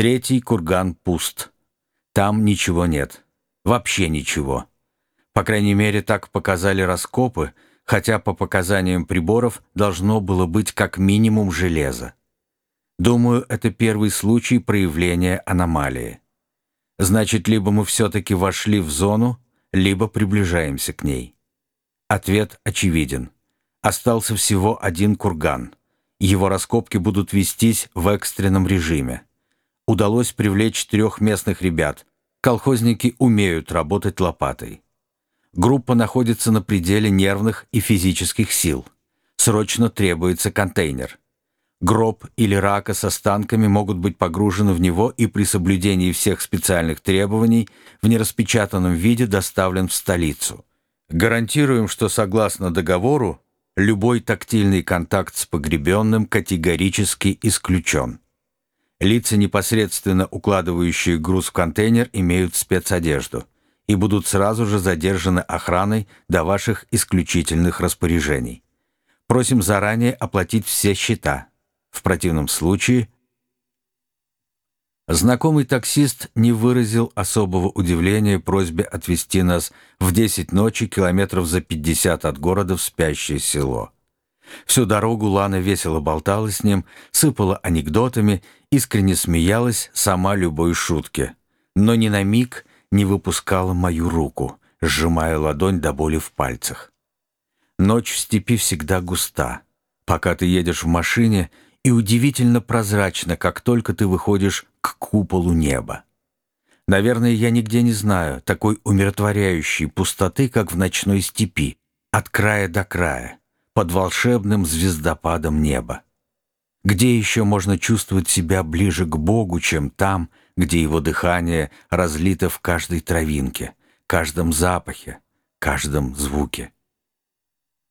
Третий курган пуст. Там ничего нет. Вообще ничего. По крайней мере, так показали раскопы, хотя по показаниям приборов должно было быть как минимум железо. Думаю, это первый случай проявления аномалии. Значит, либо мы все-таки вошли в зону, либо приближаемся к ней. Ответ очевиден. Остался всего один курган. Его раскопки будут вестись в экстренном режиме. Удалось привлечь трех местных ребят. Колхозники умеют работать лопатой. Группа находится на пределе нервных и физических сил. Срочно требуется контейнер. Гроб или рака с останками могут быть погружены в него и при соблюдении всех специальных требований в нераспечатанном виде доставлен в столицу. Гарантируем, что согласно договору любой тактильный контакт с погребенным категорически исключен. Лица, непосредственно укладывающие груз в контейнер, имеют спецодежду и будут сразу же задержаны охраной до ваших исключительных распоряжений. Просим заранее оплатить все счета. В противном случае Знакомый таксист не выразил особого удивления просьбе отвезти нас в 10 ночи километров за 50 от города в спящее село. Всю дорогу Лана весело болтала с ним, сыпала анекдотами, искренне смеялась сама любой шутке, но ни на миг не выпускала мою руку, сжимая ладонь до боли в пальцах. Ночь в степи всегда густа. Пока ты едешь в машине, и удивительно прозрачно, как только ты выходишь к куполу неба. Наверное, я нигде не знаю такой умиротворяющей пустоты, как в ночной степи, от края до края, под волшебным звездопадом неба. Где еще можно чувствовать себя ближе к Богу, чем там, где его дыхание разлито в каждой травинке, каждом запахе, каждом звуке?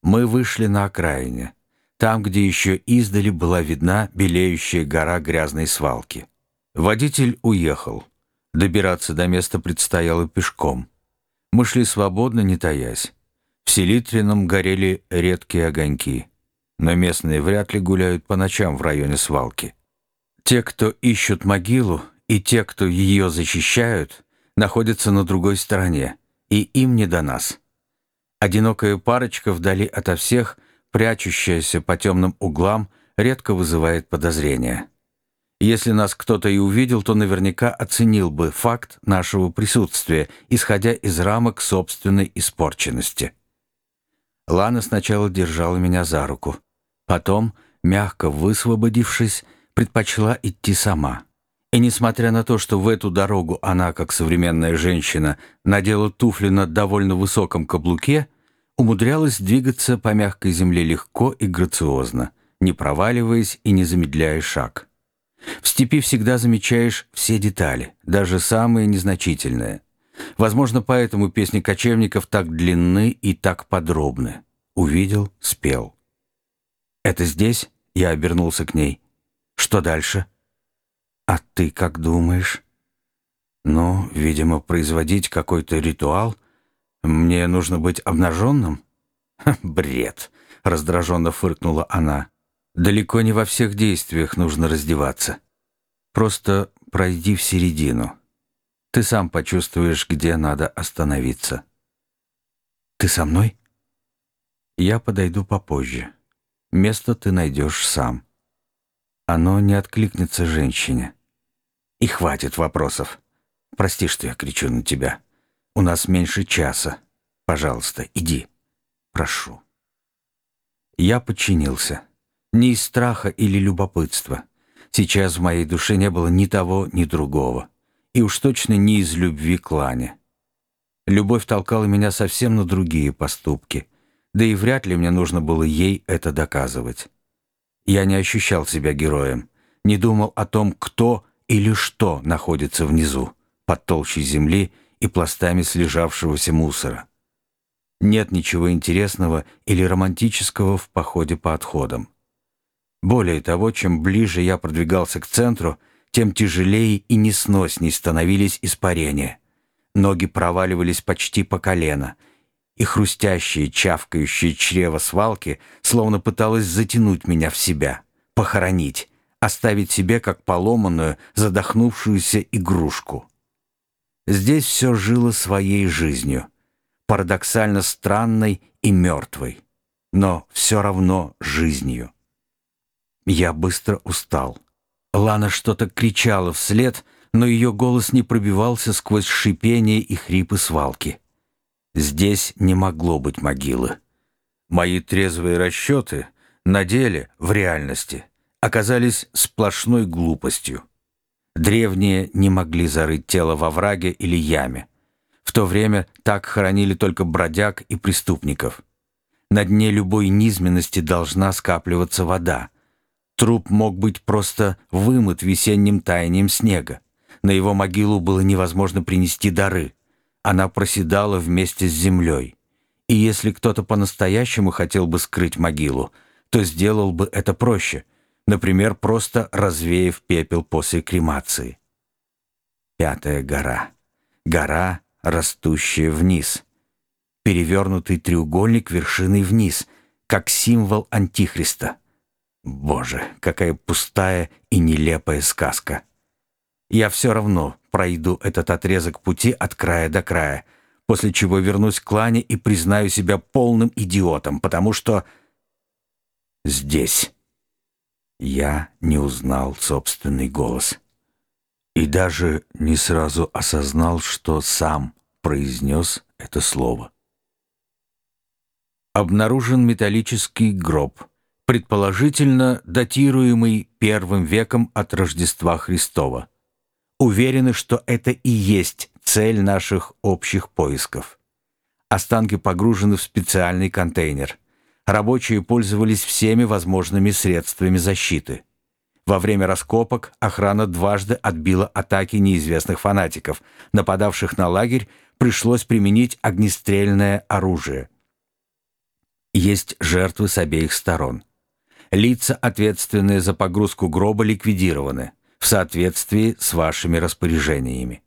Мы вышли на окраине, там, где еще издали была видна белеющая гора грязной свалки. Водитель уехал. Добираться до места предстояло пешком. Мы шли свободно, не таясь. В Селитрином горели редкие огоньки. Но местные вряд ли гуляют по ночам в районе свалки. Те, кто ищут могилу, и те, кто ее защищают, находятся на другой стороне, и им не до нас. Одинокая парочка вдали ото всех, прячущаяся по темным углам, редко вызывает подозрения. Если нас кто-то и увидел, то наверняка оценил бы факт нашего присутствия, исходя из рамок собственной испорченности. Лана сначала держала меня за руку. Потом, мягко высвободившись, предпочла идти сама. И несмотря на то, что в эту дорогу она, как современная женщина, надела туфли на довольно высоком каблуке, умудрялась двигаться по мягкой земле легко и грациозно, не проваливаясь и не замедляя шаг. В степи всегда замечаешь все детали, даже самые незначительные. Возможно, поэтому песни кочевников так длинны и так подробны. Увидел, спел. «Это здесь?» — я обернулся к ней. «Что дальше?» «А ты как думаешь?» «Ну, видимо, производить какой-то ритуал. Мне нужно быть обнаженным?» «Бред!» — раздраженно фыркнула она. Далеко не во всех действиях нужно раздеваться. Просто пройди в середину. Ты сам почувствуешь, где надо остановиться. Ты со мной? Я подойду попозже. Место ты найдешь сам. Оно не откликнется женщине. И хватит вопросов. Прости, что я кричу на тебя. У нас меньше часа. Пожалуйста, иди. Прошу. Я подчинился. Не из страха или любопытства. Сейчас в моей душе не было ни того, ни другого. И уж точно не из любви к Лане. Любовь толкала меня совсем на другие поступки. Да и вряд ли мне нужно было ей это доказывать. Я не ощущал себя героем. Не думал о том, кто или что находится внизу, под толщей земли и пластами слежавшегося мусора. Нет ничего интересного или романтического в походе по отходам. Более того, чем ближе я продвигался к центру, тем тяжелее и несносней становились испарения. Ноги проваливались почти по колено, и хрустящее, чавкающее чрево свалки словно пыталось затянуть меня в себя, похоронить, оставить себе как поломанную, задохнувшуюся игрушку. Здесь все жило своей жизнью, парадоксально странной и мертвой, но все равно жизнью. Я быстро устал. Лана что-то кричала вслед, но ее голос не пробивался сквозь шипение и хрипы свалки. Здесь не могло быть могилы. Мои трезвые расчеты на деле, в реальности, оказались сплошной глупостью. Древние не могли зарыть тело во враге или яме. В то время так хоронили только бродяг и преступников. На дне любой низменности должна скапливаться вода. Труп мог быть просто вымыт весенним таянием снега. На его могилу было невозможно принести дары. Она проседала вместе с землей. И если кто-то по-настоящему хотел бы скрыть могилу, то сделал бы это проще, например, просто развеяв пепел после кремации. Пятая гора. Гора, растущая вниз. Перевернутый треугольник вершиной вниз, как символ Антихриста. Боже, какая пустая и нелепая сказка. Я все равно пройду этот отрезок пути от края до края — после чего вернусь к Лане и признаю себя полным идиотом, потому что здесь я не узнал собственный голос. И даже не сразу осознал, что сам произнес это слово. Обнаружен металлический гроб, предположительно датируемый первым веком от Рождества Христова. Уверены, что это и есть цель наших общих поисков. Останки погружены в специальный контейнер. Рабочие пользовались всеми возможными средствами защиты. Во время раскопок охрана дважды отбила атаки неизвестных фанатиков. Нападавших на лагерь пришлось применить огнестрельное оружие. Есть жертвы с обеих сторон. Лица, ответственные за погрузку гроба, ликвидированы в соответствии с вашими распоряжениями.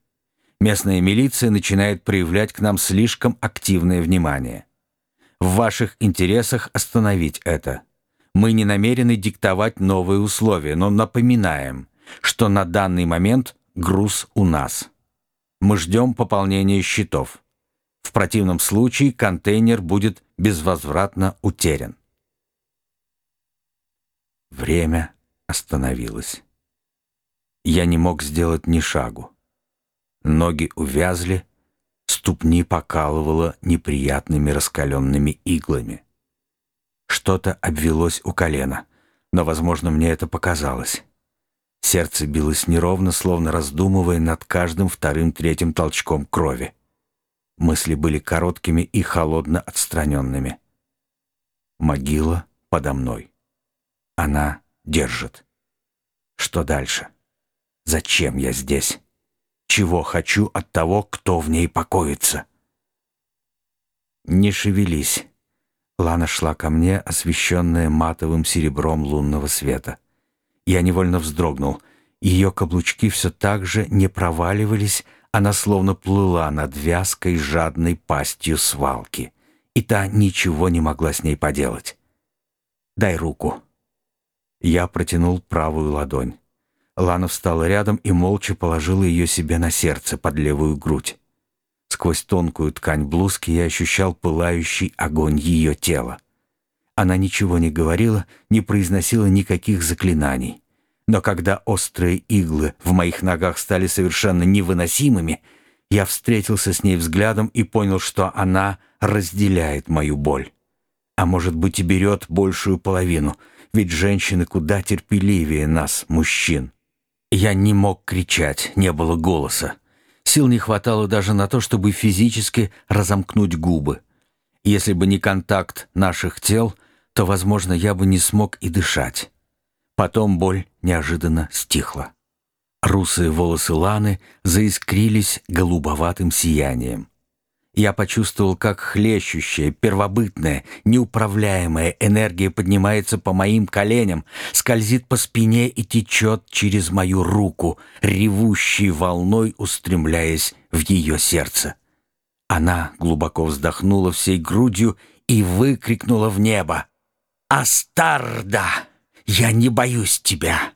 Местная милиция начинает проявлять к нам слишком активное внимание. В ваших интересах остановить это. Мы не намерены диктовать новые условия, но напоминаем, что на данный момент груз у нас. Мы ждем пополнения счетов. В противном случае контейнер будет безвозвратно утерян. Время остановилось. Я не мог сделать ни шагу. Ноги увязли, ступни покалывало неприятными раскаленными иглами. Что-то обвелось у колена, но, возможно, мне это показалось. Сердце билось неровно, словно раздумывая над каждым вторым-третьим толчком крови. Мысли были короткими и холодно отстраненными. Могила подо мной. Она держит. Что дальше? Зачем я здесь? чего хочу от того, кто в ней покоится. «Не шевелись». Лана шла ко мне, освещенная матовым серебром лунного света. Я невольно вздрогнул. Ее каблучки все так же не проваливались, она словно плыла над вязкой жадной пастью свалки. И та ничего не могла с ней поделать. «Дай руку». Я протянул правую ладонь. Лана встала рядом и молча положила ее себе на сердце под левую грудь. Сквозь тонкую ткань блузки я ощущал пылающий огонь ее тела. Она ничего не говорила, не произносила никаких заклинаний. Но когда острые иглы в моих ногах стали совершенно невыносимыми, я встретился с ней взглядом и понял, что она разделяет мою боль. А может быть и берет большую половину, ведь женщины куда терпеливее нас, мужчин. Я не мог кричать, не было голоса. Сил не хватало даже на то, чтобы физически разомкнуть губы. Если бы не контакт наших тел, то, возможно, я бы не смог и дышать. Потом боль неожиданно стихла. Русые волосы Ланы заискрились голубоватым сиянием я почувствовал, как хлещущая, первобытная, неуправляемая энергия поднимается по моим коленям, скользит по спине и течет через мою руку, ревущей волной устремляясь в ее сердце. Она глубоко вздохнула всей грудью и выкрикнула в небо. «Астарда! Я не боюсь тебя!»